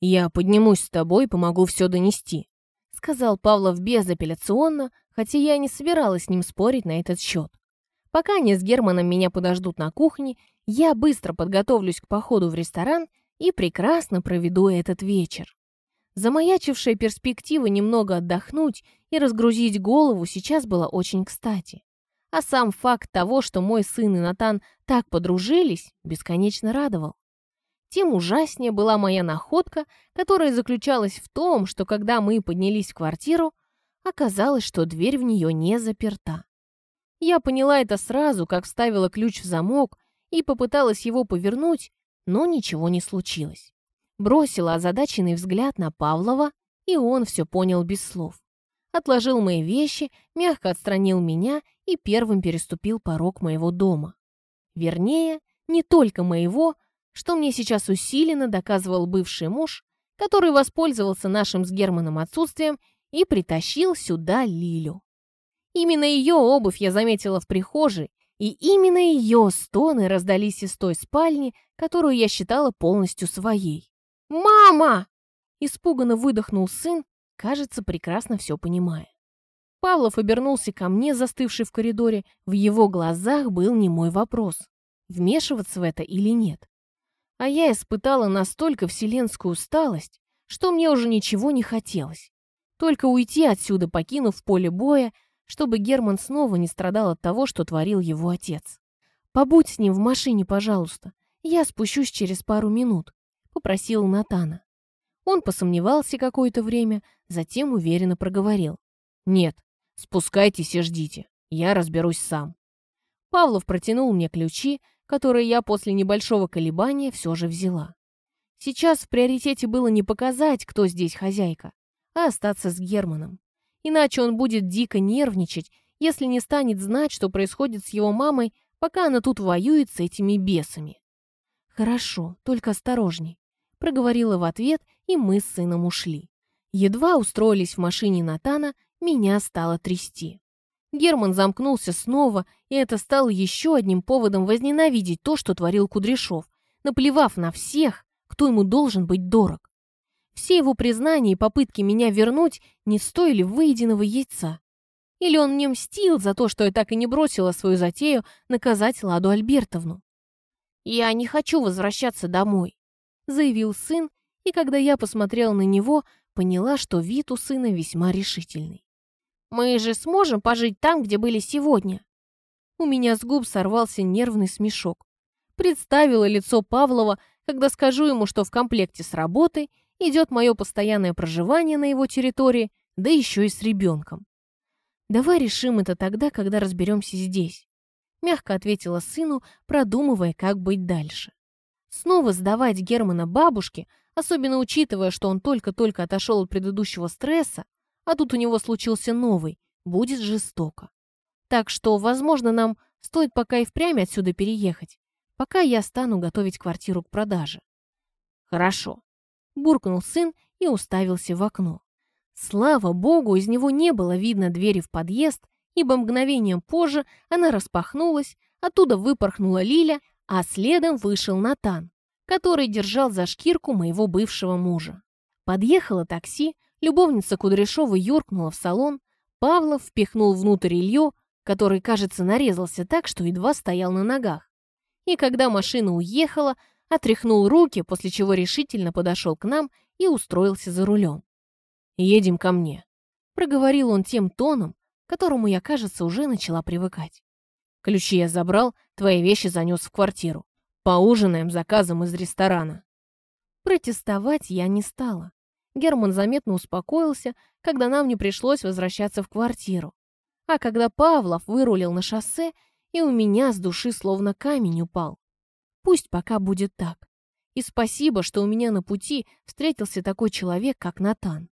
«Я поднимусь с тобой и помогу все донести», — сказал Павлов безапелляционно, хотя я не собиралась с ним спорить на этот счет. Пока они с Германом меня подождут на кухне, я быстро подготовлюсь к походу в ресторан и прекрасно проведу этот вечер. Замаячившая перспектива немного отдохнуть и разгрузить голову сейчас была очень кстати. А сам факт того, что мой сын и Натан так подружились, бесконечно радовал. Тем ужаснее была моя находка, которая заключалась в том, что когда мы поднялись в квартиру, оказалось, что дверь в нее не заперта. Я поняла это сразу, как вставила ключ в замок и попыталась его повернуть, но ничего не случилось. Бросила озадаченный взгляд на Павлова, и он все понял без слов. Отложил мои вещи, мягко отстранил меня и первым переступил порог моего дома. Вернее, не только моего, что мне сейчас усиленно доказывал бывший муж, который воспользовался нашим с Германом отсутствием и притащил сюда Лилю. Именно ее обувь я заметила в прихожей, и именно ее стоны раздались из той спальни, которую я считала полностью своей. «Мама!» – испуганно выдохнул сын, кажется, прекрасно все понимая. Павлов обернулся ко мне, застывший в коридоре. В его глазах был не мой вопрос, вмешиваться в это или нет. А я испытала настолько вселенскую усталость, что мне уже ничего не хотелось. Только уйти отсюда, покинув поле боя, чтобы Герман снова не страдал от того, что творил его отец. «Побудь с ним в машине, пожалуйста. Я спущусь через пару минут», — попросил Натана. Он посомневался какое-то время, затем уверенно проговорил. «Нет, спускайтесь и ждите. Я разберусь сам». Павлов протянул мне ключи, которые я после небольшого колебания все же взяла. Сейчас в приоритете было не показать, кто здесь хозяйка, а остаться с Германом. Иначе он будет дико нервничать, если не станет знать, что происходит с его мамой, пока она тут воюет с этими бесами. «Хорошо, только осторожней», — проговорила в ответ, и мы с сыном ушли. Едва устроились в машине Натана, меня стало трясти. Герман замкнулся снова, и это стало еще одним поводом возненавидеть то, что творил Кудряшов, наплевав на всех, кто ему должен быть дорог. Все его признания и попытки меня вернуть не стоили выеденного яйца. Или он мне мстил за то, что я так и не бросила свою затею наказать Ладу Альбертовну. «Я не хочу возвращаться домой», — заявил сын, и когда я посмотрела на него, поняла, что вид у сына весьма решительный. «Мы же сможем пожить там, где были сегодня?» У меня с губ сорвался нервный смешок. Представила лицо Павлова, когда скажу ему, что в комплекте с работой идет мое постоянное проживание на его территории, да еще и с ребенком. «Давай решим это тогда, когда разберемся здесь», — мягко ответила сыну, продумывая, как быть дальше. Снова сдавать Германа бабушке, особенно учитывая, что он только-только отошел от предыдущего стресса, а тут у него случился новый, будет жестоко. Так что, возможно, нам стоит пока и впрямь отсюда переехать, пока я стану готовить квартиру к продаже. Хорошо, буркнул сын и уставился в окно. Слава богу, из него не было видно двери в подъезд, ибо мгновением позже она распахнулась, оттуда выпорхнула Лиля, а следом вышел Натан, который держал за шкирку моего бывшего мужа. Подъехало такси, любовница Кудряшова юркнула в салон, Павлов впихнул внутрь Илью, который, кажется, нарезался так, что едва стоял на ногах. И когда машина уехала, отряхнул руки, после чего решительно подошел к нам и устроился за рулем. «Едем ко мне», — проговорил он тем тоном, к которому я, кажется, уже начала привыкать. «Ключи я забрал, твои вещи занес в квартиру. Поужинаем заказом из ресторана». Протестовать я не стала. Герман заметно успокоился, когда нам не пришлось возвращаться в квартиру. А когда Павлов вырулил на шоссе, и у меня с души словно камень упал. Пусть пока будет так. И спасибо, что у меня на пути встретился такой человек, как Натан.